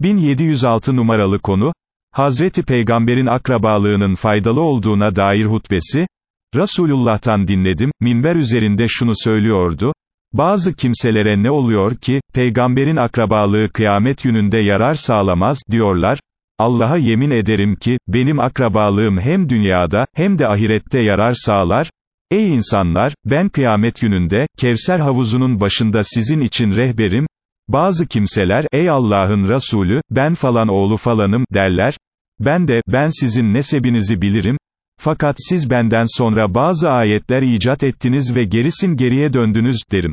1706 numaralı konu, Hazreti Peygamber'in akrabalığının faydalı olduğuna dair hutbesi, Resulullah'tan dinledim, minber üzerinde şunu söylüyordu, bazı kimselere ne oluyor ki, peygamberin akrabalığı kıyamet gününde yarar sağlamaz, diyorlar, Allah'a yemin ederim ki, benim akrabalığım hem dünyada, hem de ahirette yarar sağlar, Ey insanlar, ben kıyamet gününde, Kevser havuzunun başında sizin için rehberim, bazı kimseler, ey Allah'ın Resulü, ben falan oğlu falanım, derler, ben de, ben sizin nesebinizi bilirim, fakat siz benden sonra bazı ayetler icat ettiniz ve gerisin geriye döndünüz, derim.